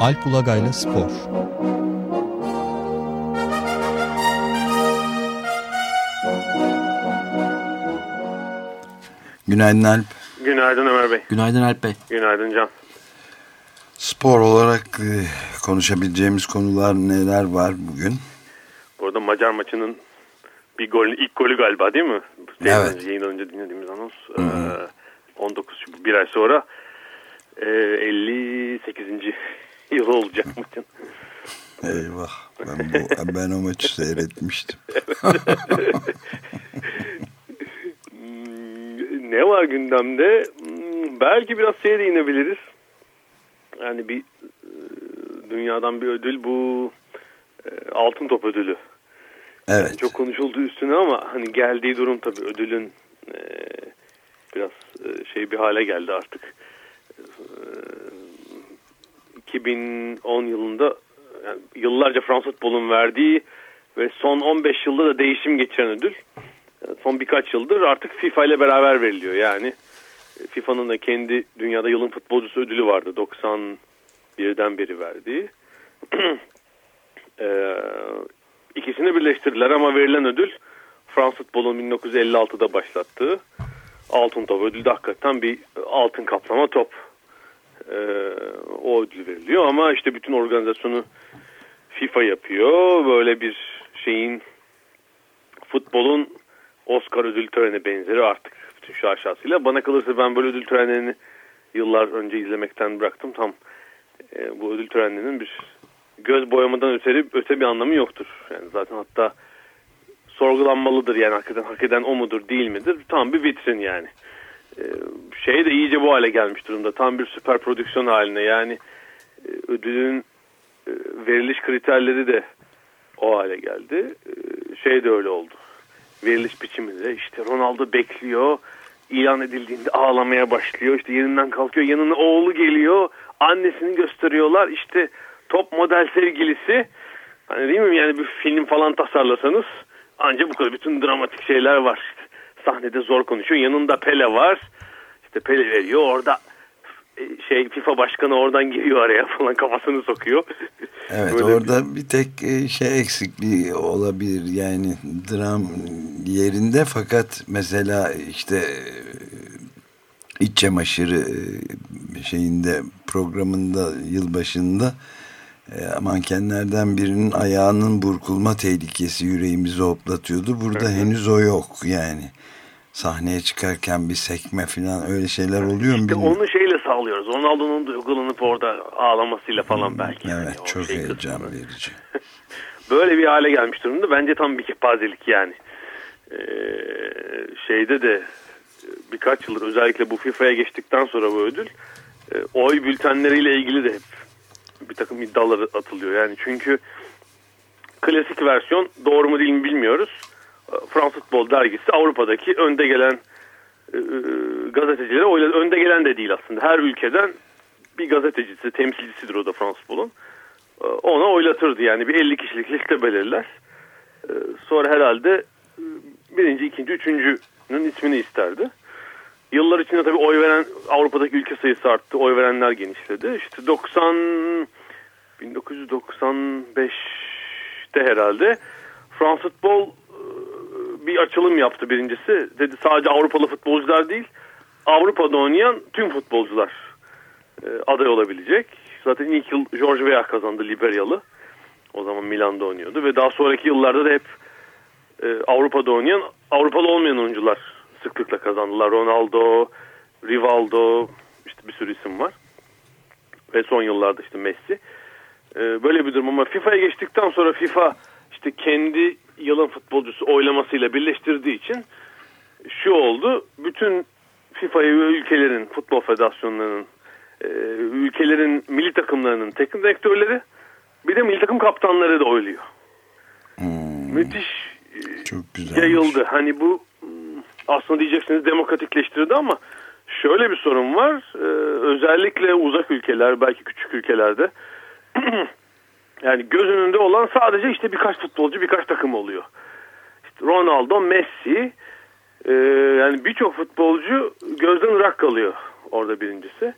Alp Ulagay'la Spor Günaydın Alp. Günaydın Ömer Bey. Günaydın Alp Bey. Günaydın Can. Spor olarak e, konuşabileceğimiz konular neler var bugün? Burada Macar maçının bir gol, ilk golü galiba değil mi? Evet. Önce, yayından önce dinlediğimiz anons. Ee, 19 bir ay sonra e, 58. yıl olacak maçın. Eyvah. Ben, bu, ben o maçı seyretmiştim. Hmm, ne var gündemde? Hmm, Belki biraz şeye değinebiliriz. Yani bir e, dünyadan bir ödül bu e, altın top ödülü. Evet. Çok konuşuldu üstüne ama hani geldiği durum tabii ödülün e, biraz şey bir hale geldi artık. E, 2010 yılında yani yıllarca Fransız futbolun verdiği ve son 15 yılda da değişim geçiren ödül. Son birkaç yıldır artık FIFA ile beraber veriliyor. Yani e, FIFA'nın da kendi dünyada yılın futbolcusu ödülü vardı 91'den beri verdiği. Ee, ikisini birleştirdiler ama verilen ödül Fransız futbolun 1956'da başlattığı altın top ödülü de hakikaten bir altın kaplama top. Ee, o ödül veriliyor ama işte bütün organizasyonu FIFA yapıyor. Böyle bir şeyin futbolun Oscar ödül töreni benzeri artık bütün şu aşağısıyla. Bana kalırsa ben böyle ödül törenlerini yıllar önce izlemekten bıraktım. Tam e, bu ödül törenlerinin bir göz boyamadan öte, öte bir anlamı yoktur. Yani zaten hatta sorgulanmalıdır yani hakikaten hak eden o mudur değil midir? Tam bir vitrin yani. Şey de iyice bu hale gelmiş durumda. Tam bir süper prodüksiyon haline yani e, ödülün e, veriliş kriterleri de o hale geldi. Ee, şey de öyle oldu. Veriliş biçiminde işte Ronaldo bekliyor. ilan edildiğinde ağlamaya başlıyor. İşte yerinden kalkıyor. Yanına oğlu geliyor. Annesini gösteriyorlar. İşte top model sevgilisi. Hani değil mi yani bir film falan tasarlasanız ancak bu kadar bütün dramatik şeyler var. Sahnede zor konuşuyor. Yanında Pele var. İşte Pele veriyor. Orada e, şey FIFA başkanı oradan giriyor araya falan kafasını sokuyor. Evet Böyle orada bir tek e, şey eksikliği olabilir yani dram yerinde fakat mesela işte e, iç çamaşırı şeyinde programında yılbaşında e, mankenlerden birinin ayağının burkulma tehlikesi yüreğimizi hoplatıyordu. Burada henüz o yok yani. Sahneye çıkarken bir sekme falan öyle şeyler oluyor mu İşte bilmiyorum. onu şeyle sağlıyoruz. Ronaldo'nun duygulanıp orada ağlamasıyla falan belki. Evet Yani çok şey heyecan kısmı. verici. Böyle bir hale gelmiş durumda. Bence tam bir kepazelik yani. Ee, şeyde de e, birkaç yıldır özellikle bu FIFA'ya geçtikten sonra bu ödül e, oy bültenleriyle ilgili de hep bir takım iddialar atılıyor. Yani çünkü klasik versiyon doğru mu değil mi bilmiyoruz. E, Fransız Futbol dergisi Avrupa'daki önde gelen e, gazetecilere oyladı. Önde gelen de değil aslında. Her ülkeden bir gazetecisi, temsilcisidir o da Fransız Futbol'un. E, Ona oylatırdı yani bir 50 kişilik liste belirler. E, Sonra herhalde e, birinci, ikinci, üçüncünün ismini isterdi. Yıllar içinde tabii oy veren Avrupa'daki ülke sayısı arttı. Oy verenler genişledi. İşte 90 1995'te herhalde Fransız futbol e, bir açılım yaptı birincisi. Dedi sadece Avrupalı futbolcular değil Avrupa'da oynayan tüm futbolcular e, aday olabilecek. Zaten ilk yıl George Weah kazandı Liberyalı. O zaman Milan'da oynuyordu ve daha sonraki yıllarda da hep e, Avrupa'da oynayan Avrupalı olmayan oyuncular sıklıkla kazandılar. Ronaldo, Rivaldo işte bir sürü isim var. Ve son yıllarda işte Messi. E, böyle bir durum ama FIFA'ya geçtikten sonra FIFA işte kendi yılın futbolcusu oylamasıyla birleştirdiği için şu oldu. Bütün FIFA'yı ülkelerin futbol federasyonlarının e, ülkelerin milli takımlarının teknik direktörleri bir de milli takım kaptanları da oyluyor. Hmm, Müthiş e, çok güzel. yayıldı. Hani bu aslında diyeceksiniz demokratikleştirdi ama şöyle bir sorun var. Ee, özellikle uzak ülkeler, belki küçük ülkelerde yani göz önünde olan sadece işte birkaç futbolcu, birkaç takım oluyor. İşte Ronaldo, Messi e, yani birçok futbolcu gözden ırak kalıyor orada birincisi.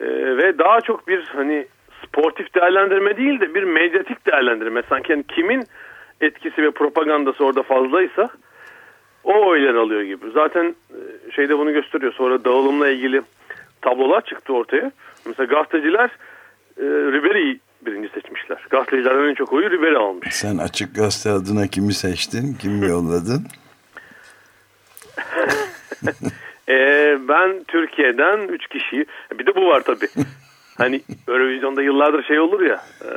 E, ve daha çok bir hani sportif değerlendirme değil de bir medyatik değerlendirme. Sanki yani kimin etkisi ve propagandası orada fazlaysa o oylar alıyor gibi. Zaten e, şeyde bunu gösteriyor. Sonra dağılımla ilgili tablolar çıktı ortaya. Mesela gazeteciler e, Ribery'i birinci seçmişler. Gazetecilerden en çok oyu Ribery almış. Sen açık gazete adına kimi seçtin? Kimi yolladın? e, ben Türkiye'den 3 kişiyi. Bir de bu var tabii. hani Eurovision'da yıllardır şey olur ya. E,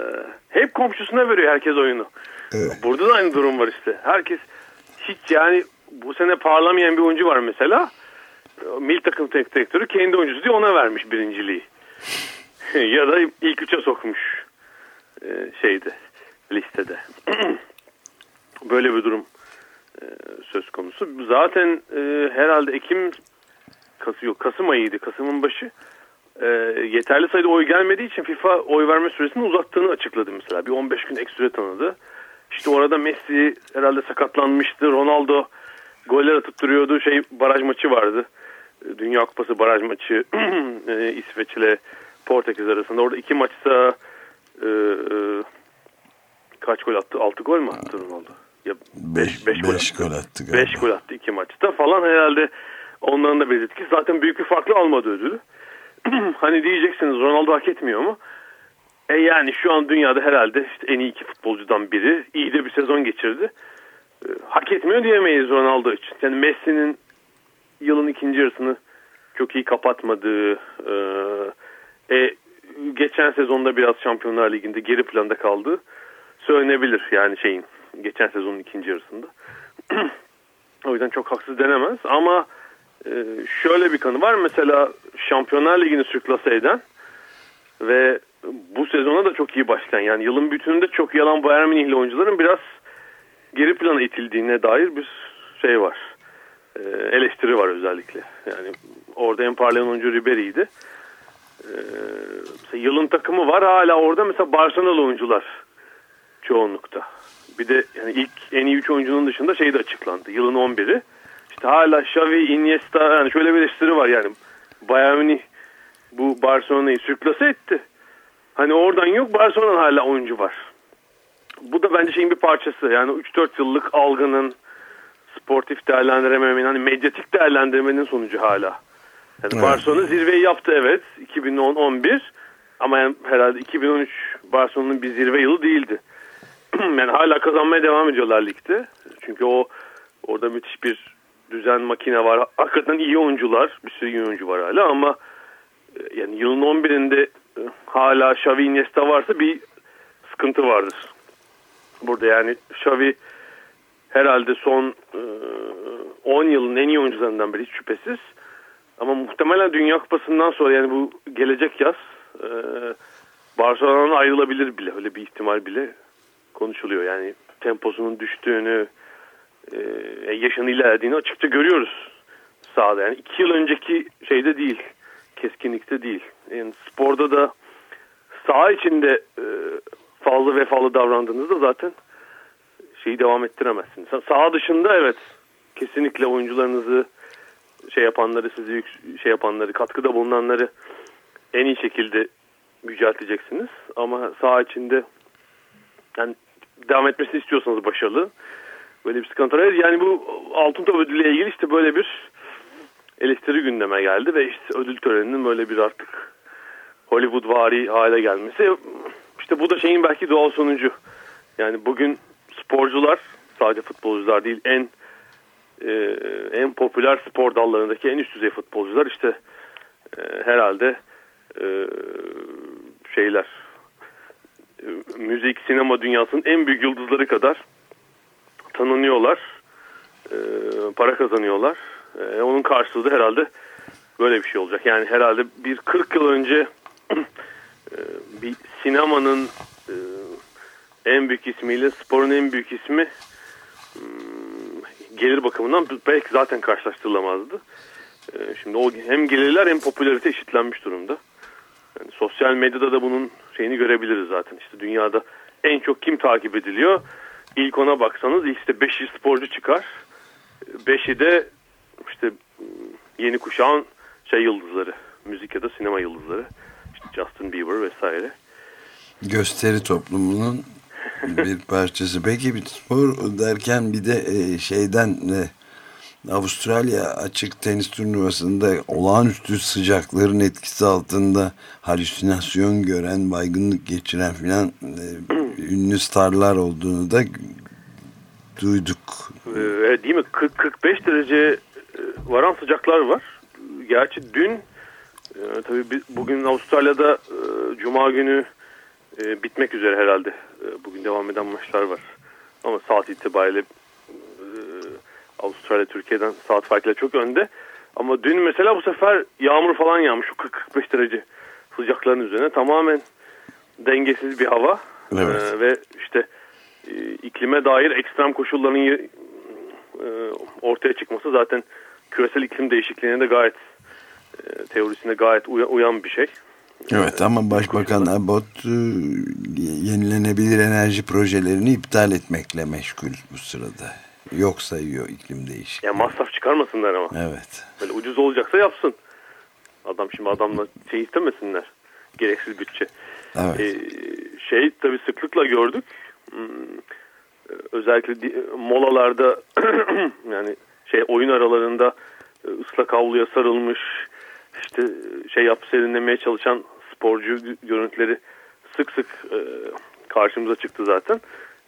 hep komşusuna veriyor herkes oyunu. Evet. Burada da aynı durum var işte. Herkes hiç yani bu sene parlamayan bir oyuncu var mesela. Mil takım tek direktörü kendi oyuncusu diye ona vermiş birinciliği. ya da ilk üçe sokmuş e, şeyde listede. Böyle bir durum e, söz konusu. Zaten e, herhalde Ekim Kasım yok Kasım ayıydı. Kasım'ın başı yeterli sayıda oy gelmediği için FIFA oy verme süresini uzattığını açıkladı mesela. Bir 15 gün ek süre tanıdı. İşte orada Messi herhalde sakatlanmıştı. Ronaldo goller atıp duruyordu. Şey baraj maçı vardı. Dünya Kupası baraj maçı İsveç ile Portekiz arasında. Orada iki maçta e, e, kaç gol attı? Altı gol mü attı Ronaldo? Ya beş, beş, beş gol, gol attı. Galiba. Beş gol attı iki maçta falan herhalde onların da bir etkisi. Zaten büyük bir farklı almadı ödülü. hani diyeceksiniz Ronaldo hak etmiyor mu? E yani şu an dünyada herhalde işte en iyi iki futbolcudan biri. İyi de bir sezon geçirdi. E, hak etmiyor diyemeyiz Ronaldo için. Yani Messi'nin yılın ikinci yarısını çok iyi kapatmadığı, e, e, geçen sezonda biraz Şampiyonlar Ligi'nde geri planda kaldı söylenebilir yani şeyin geçen sezonun ikinci yarısında. o yüzden çok haksız denemez ama e, şöyle bir kanı var mesela Şampiyonlar Ligi'ni sürklase eden ve bu sezona da çok iyi başlayan yani yılın bütününde çok yalan Bayern Münihli oyuncuların biraz geri plana itildiğine dair bir şey var. E, eleştiri var özellikle. Yani orada en parlayan oyuncu Ribery'ydi. Ee, yılın takımı var hala orada mesela Barcelona oyuncular çoğunlukta. Bir de yani ilk en iyi 3 oyuncunun dışında şey de açıklandı. Yılın 11'i. İşte hala Xavi, Iniesta yani şöyle bir eleştiri var yani. Bayern Münih bu Barcelona'yı sürklase etti. Hani oradan yok Barcelona'nın hala oyuncu var. Bu da bence şeyin bir parçası. Yani 3-4 yıllık algının sportif değerlendirememenin hani medyatik değerlendirmenin sonucu hala. Yani evet. Barcelona zirveyi yaptı evet 2010-11 ama yani herhalde 2013 Barcelona'nın bir zirve yılı değildi. yani hala kazanmaya devam ediyorlar ligde. Çünkü o orada müthiş bir düzen makine var. Hakikaten iyi oyuncular, bir sürü iyi oyuncu var hala ama e, yani yılın 11'inde e, hala Xavi Iniesta varsa bir sıkıntı vardır. Burada yani Xavi herhalde son 10 e, yılın en iyi oyuncularından biri hiç şüphesiz. Ama muhtemelen Dünya Kupası'ndan sonra yani bu gelecek yaz e, Barcelona'dan ayrılabilir bile. Öyle bir ihtimal bile konuşuluyor. Yani temposunun düştüğünü, e, yaşını ilerlediğini açıkça görüyoruz sahada. Yani iki yıl önceki şeyde değil, keskinlikte değil. Yani sporda da saha içinde e, fazla vefalı davrandığınızda zaten şeyi devam ettiremezsiniz. Saha dışında evet kesinlikle oyuncularınızı şey yapanları sizi şey yapanları katkıda bulunanları en iyi şekilde yücelteceksiniz ama saha içinde yani devam etmesini istiyorsanız başarılı böyle bir sıkıntı var. Yani bu altın top ödülüyle ilgili işte böyle bir eleştiri gündeme geldi ve işte ödül töreninin böyle bir artık Hollywood vari hale gelmesi. İşte bu da şeyin belki doğal sonucu. Yani bugün sporcular sadece futbolcular değil en e, en popüler spor dallarındaki en üst düzey futbolcular işte e, herhalde e, şeyler e, müzik sinema dünyasının en büyük yıldızları kadar tanınıyorlar e, para kazanıyorlar e, onun karşılığı herhalde böyle bir şey olacak yani herhalde bir 40 yıl önce bir sinemanın e, en büyük ismiyle sporun en büyük ismi gelir bakımından belki zaten karşılaştırılamazdı. Ee, şimdi o hem gelirler hem popülarite eşitlenmiş durumda. Yani sosyal medyada da bunun şeyini görebiliriz zaten. İşte dünyada en çok kim takip ediliyor? İlk ona baksanız işte 500 sporcu çıkar. 5'i de işte yeni kuşağın şey yıldızları, müzik ya da sinema yıldızları. Justin Bieber vesaire. Gösteri toplumunun bir parçası. Peki bir spor derken bir de e, şeyden e, Avustralya açık tenis turnuvasında olağanüstü sıcakların etkisi altında halüsinasyon gören, baygınlık geçiren filan e, ünlü starlar olduğunu da duyduk. Ee, değil mi? 40-45 derece varan sıcaklar var. Gerçi dün e, tabii bugün Avustralya'da e, Cuma günü e, bitmek üzere herhalde. E, bugün devam eden maçlar var. Ama saat itibariyle e, Avustralya Türkiye'den saat farkıyla çok önde. Ama dün mesela bu sefer yağmur falan yağmış. 40-45 derece sıcakların üzerine. Tamamen dengesiz bir hava. Evet. E, ve işte e, iklime dair ekstrem koşulların e, ortaya çıkması zaten küresel iklim değişikliğine de gayet teorisine gayet uyan bir şey. Evet ama Başbakan Abbott e, yenilenebilir enerji projelerini iptal etmekle meşgul bu sırada. Yok sayıyor iklim değişikliği. Ya masraf çıkarmasınlar ama. Evet. Böyle ucuz olacaksa yapsın. Adam şimdi adamla şey istemesinler. Gereksiz bütçe. Evet. Ee, şey tabii sıklıkla gördük. Hmm, özellikle molalarda yani şey oyun aralarında e, ıslak havluya sarılmış işte şey yap serinlemeye çalışan sporcu görüntüleri sık sık e, karşımıza çıktı zaten.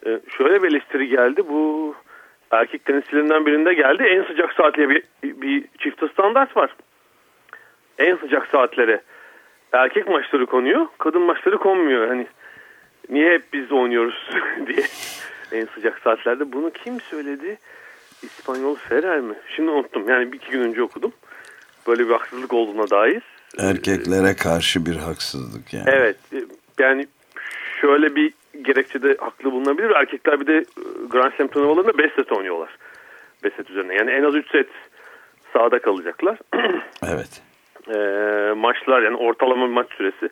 E, şöyle bir eleştiri geldi. Bu erkek tenisçilerinden birinde geldi. En sıcak saatliğe bir, bir çift standart var. En sıcak saatlere erkek maçları konuyor. Kadın maçları konmuyor. Hani niye hep biz oynuyoruz diye en sıcak saatlerde. Bunu kim söyledi? İspanyol Ferrer mi? Şimdi unuttum. Yani bir iki gün önce okudum böyle bir haksızlık olduğuna dair. Erkeklere karşı bir haksızlık yani. Evet. Yani şöyle bir gerekçede haklı bulunabilir. Erkekler bir de e, Grand Slam turnuvalarında 5 set oynuyorlar. 5 set üzerine. Yani en az 3 set sahada kalacaklar. evet. E, maçlar yani ortalama maç süresi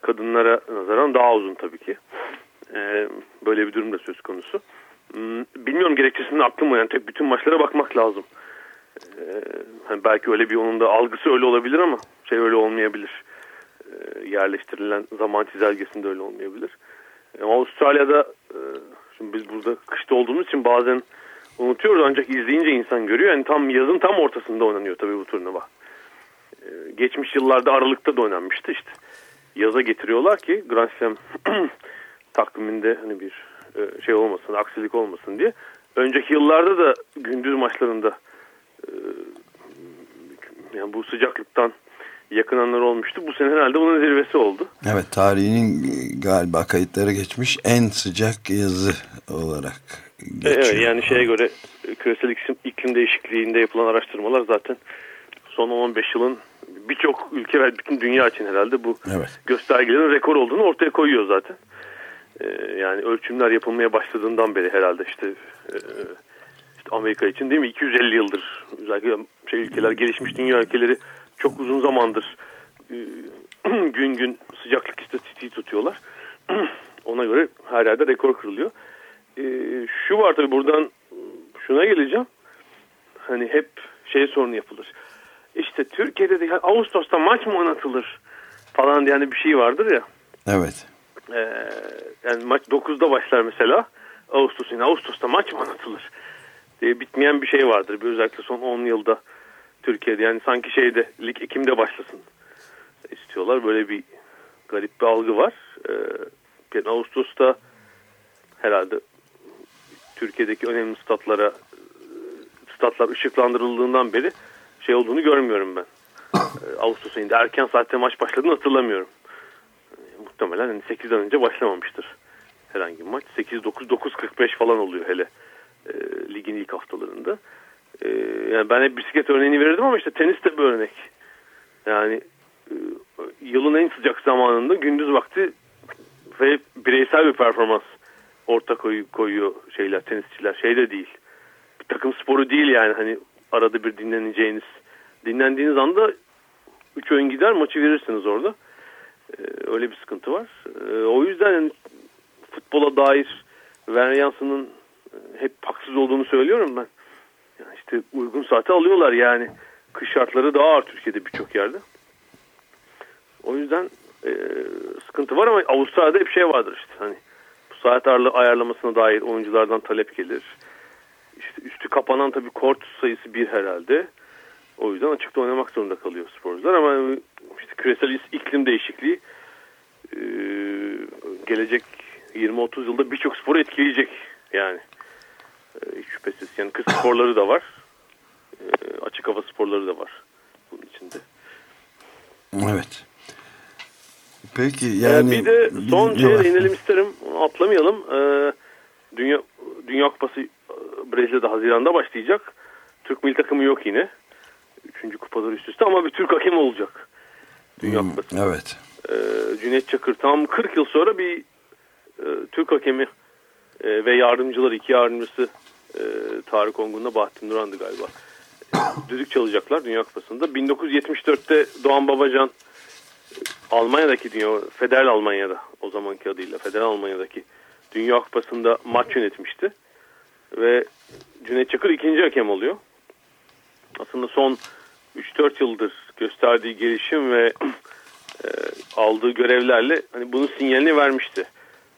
kadınlara nazaran daha uzun tabii ki. E, böyle bir durum da söz konusu. Hmm, bilmiyorum gerekçesinin aklım yani tek bütün maçlara bakmak lazım. Ee, hani belki öyle bir onun da algısı öyle olabilir ama şey öyle olmayabilir. Ee, yerleştirilen zaman çizelgesinde öyle olmayabilir. Ama Avustralya'da e, şimdi biz burada kışta olduğumuz için bazen unutuyoruz ancak izleyince insan görüyor. Yani tam yazın tam ortasında oynanıyor tabii bu turnuva. Ee, geçmiş yıllarda Aralık'ta da oynanmıştı işte. Yaza getiriyorlar ki Grand Slam takviminde hani bir e, şey olmasın, aksilik olmasın diye. Önceki yıllarda da gündüz maçlarında ee, yani bu sıcaklıktan yakınanlar olmuştu. Bu sene herhalde bunun zirvesi oldu. Evet tarihinin galiba kayıtlara geçmiş en sıcak yazı olarak geçiyor. Evet yani şeye göre küresel iklim, iklim değişikliğinde yapılan araştırmalar zaten son 15 yılın birçok ülke ve bütün dünya için herhalde bu evet. göstergelerin rekor olduğunu ortaya koyuyor zaten. Ee, yani ölçümler yapılmaya başladığından beri herhalde işte e, Amerika için değil mi? 250 yıldır özellikle şey ülkeler gelişmiş dünya ülkeleri çok uzun zamandır e, gün gün sıcaklık istatistiği tutuyorlar. Ona göre her yerde rekor kırılıyor. E, şu var tabii buradan şuna geleceğim. Hani hep şey sorunu yapılır. İşte Türkiye'de de Ağustos'ta maç mı oynatılır falan diye hani bir şey vardır ya. Evet. Ee, yani maç 9'da başlar mesela. Ağustos'un Ağustos'ta maç mı oynatılır? Diye bitmeyen bir şey vardır. Bir özellikle son 10 yılda Türkiye'de yani sanki şeyde lig Ekim'de başlasın istiyorlar. Böyle bir garip bir algı var. Ee, Ağustos'ta herhalde Türkiye'deki önemli statlara statlar ışıklandırıldığından beri şey olduğunu görmüyorum ben. Ee, Ağustos ayında erken saatte maç başladığını hatırlamıyorum. Ee, muhtemelen hani 8'den önce başlamamıştır herhangi bir maç. 8-9-9-45 falan oluyor hele e, ligin ilk haftalarında. E, yani ben hep bisiklet örneğini verirdim ama işte tenis de bir örnek. Yani e, yılın en sıcak zamanında gündüz vakti ve bireysel bir performans orta koy, koyuyor şeyler tenisçiler. Şey de değil. Bir takım sporu değil yani hani arada bir dinleneceğiniz. Dinlendiğiniz anda 3 oyun gider maçı verirsiniz orada. Ee, öyle bir sıkıntı var. Ee, o yüzden yani futbola dair Veryans'ın hep haksız olduğunu söylüyorum ben. Yani işte uygun saate alıyorlar yani. Kış şartları daha ağır Türkiye'de birçok yerde. O yüzden e, sıkıntı var ama Avustralya'da bir şey vardır işte. Hani bu saat ayarlamasına dair oyunculardan talep gelir. İşte üstü kapanan tabii kort sayısı bir herhalde. O yüzden açıkta oynamak zorunda kalıyor sporcular ama işte küresel iklim değişikliği e, gelecek 20-30 yılda birçok sporu etkileyecek yani e, şüphesiz. Yani kız sporları da var. E, açık hava sporları da var bunun içinde. Evet. Peki yani... bir de son şeye değinelim isterim. Atlamayalım. Ee, Dünya, Dünya Kupası Brezilya'da Haziran'da başlayacak. Türk milli takımı yok yine. Üçüncü kupalar üst üste ama bir Türk hakem olacak. Dünya hmm, Kupası. Evet. Ee, Cüneyt Çakır tam 40 yıl sonra bir e, Türk hakemi e, ve yardımcılar iki yardımcısı e, Tarık Ongun'la Bahattin Duran'dı galiba. E, düdük çalacaklar Dünya Kupası'nda. 1974'te Doğan Babacan Almanya'daki Dünya, Federal Almanya'da o zamanki adıyla Federal Almanya'daki Dünya Kupası'nda maç yönetmişti. Ve Cüneyt Çakır ikinci hakem oluyor. Aslında son 3-4 yıldır gösterdiği gelişim ve e, aldığı görevlerle hani bunun sinyalini vermişti.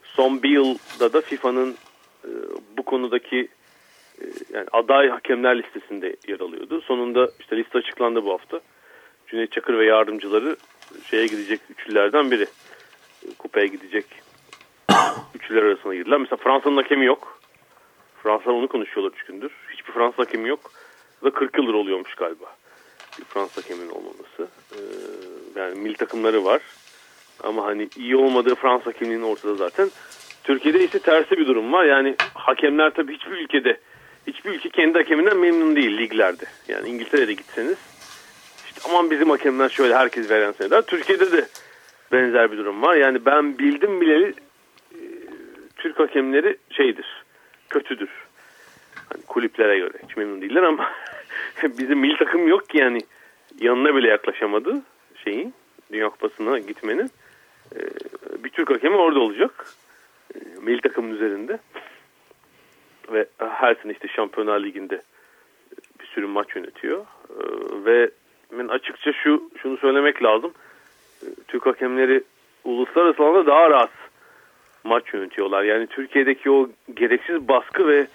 Son bir yılda da FIFA'nın e, bu konudaki e, yani aday hakemler listesinde yer alıyordu. Sonunda işte liste açıklandı bu hafta. Cüneyt Çakır ve yardımcıları şeye gidecek üçlülerden biri. Kupaya gidecek üçlüler arasına girdiler. Mesela Fransa'nın hakemi yok. Fransa onu konuşuyorlar üç gündür. Hiçbir Fransız hakemi yok. Ve 40 yıldır oluyormuş galiba. Bir Fransız hakeminin olmaması. Ee, yani mil takımları var. Ama hani iyi olmadığı Fransız hakemliğinin ortada zaten. Türkiye'de ise tersi bir durum var. Yani hakemler tabii hiçbir ülkede hiçbir ülke kendi hakeminden memnun değil liglerde. Yani İngiltere'de gitseniz işte aman bizim hakemler şöyle herkes veren sayılar. Türkiye'de de benzer bir durum var. Yani ben bildim bileli e, Türk hakemleri şeydir, kötüdür. Hani kulüplere göre hiç memnun değiller ama bizim milli takım yok ki yani yanına bile yaklaşamadı şeyin Dünya Kupası'na gitmenin. E, bir Türk hakemi orada olacak. E, milli takımın üzerinde. Ve her sene işte Şampiyonlar Ligi'nde bir sürü maç yönetiyor. Ve ben açıkça şu şunu söylemek lazım. Ee, Türk hakemleri uluslararası alanda daha rahat maç yönetiyorlar. Yani Türkiye'deki o gereksiz baskı ve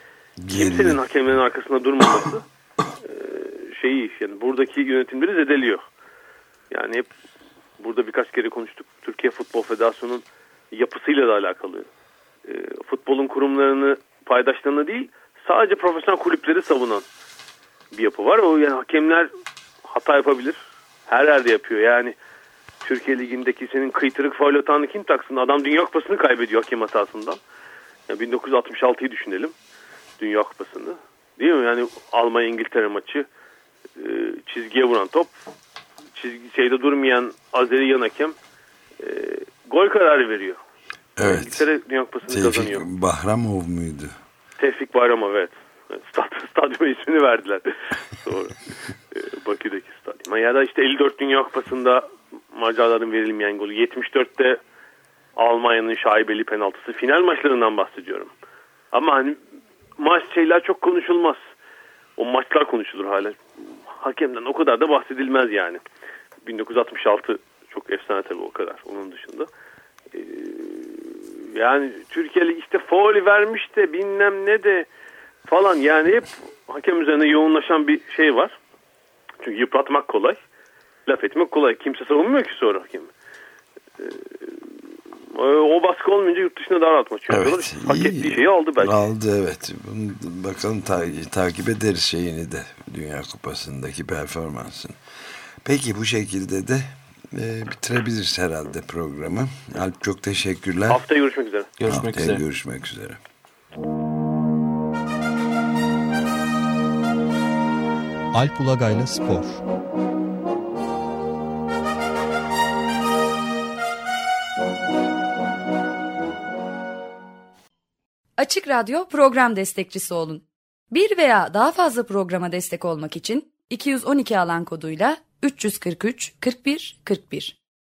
kimsenin hakemlerin arkasında durmaması e, şeyi yani buradaki yönetimleri zedeliyor. Yani hep burada birkaç kere konuştuk. Türkiye Futbol Federasyonu'nun yapısıyla da alakalı. E, futbolun kurumlarını, paydaşlarını değil sadece profesyonel kulüpleri savunan bir yapı var. O yani hakemler hata yapabilir. Her yerde yapıyor yani. Türkiye Ligi'ndeki senin kıytırık faul hatanı kim taksın? Adam Dünya Kupası'nı kaybediyor hakem hatasından. Yani 1966'yı düşünelim. Dünya Kupası'nı. Değil mi? Yani Almanya İngiltere maçı e, çizgiye vuran top çizgi şeyde durmayan Azeri yan hakem e, gol kararı veriyor. Evet. İngiltere Dünya Kupası'nı Tevfik kazanıyor. Bahramov muydu? Tevfik Bayramov evet. Stad, stadyuma ismini verdiler. Sonra. E, Bakü'deki stadyuma. Ya da işte 54 Dünya Kupası'nda Macarların verilmeyen golü. 74'te Almanya'nın şaibeli penaltısı. Final maçlarından bahsediyorum. Ama hani maç şeyler çok konuşulmaz. O maçlar konuşulur hala. Hakemden o kadar da bahsedilmez yani. 1966 çok efsane tabii o kadar. Onun dışında. Yani Türkiye'li işte foul vermiş de bilmem ne de falan yani hep hakem üzerine yoğunlaşan bir şey var. Çünkü yıpratmak kolay. Laf etmek kolay. Kimse savunmuyor ki sonra hakemi. Ee, o baskı olmayınca yurt dışına daha rahat maç evet, Hak ettiği şeyi aldı belki. Aldı evet. Bunu bakalım ta takip ederiz şeyini de. Dünya Kupası'ndaki performansını. Peki bu şekilde de e, bitirebiliriz herhalde programı. Alp çok teşekkürler. Haftaya görüşmek üzere. Görüşmek Haftaya üzere. görüşmek üzere. Alp Ulagay'la Spor Açık Radyo program destekçisi olun. Bir veya daha fazla programa destek olmak için 212 alan koduyla 343 41 41